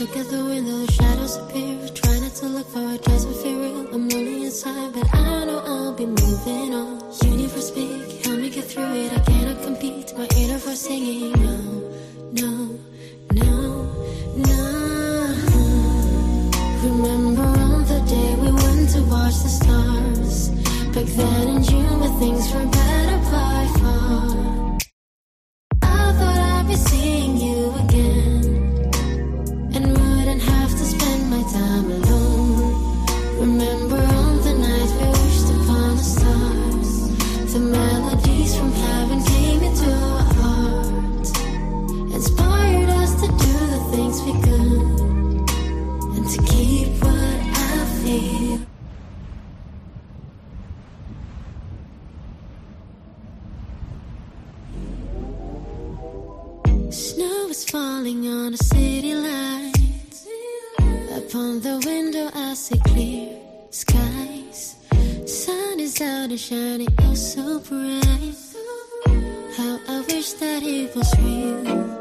look at the window, the shadows appear. Try not to look for it, doesn't feel real. I'm moving on. Universe speak, help me get through it. I cannot compete, my inner voice singing. No, no, no, no. Remember on the day we went to watch the stars. Back then in June, but things were better Snow is falling on the city lights. Upon the window, I see clear skies. Sun is out and shining oh so bright. How I wish that it was real.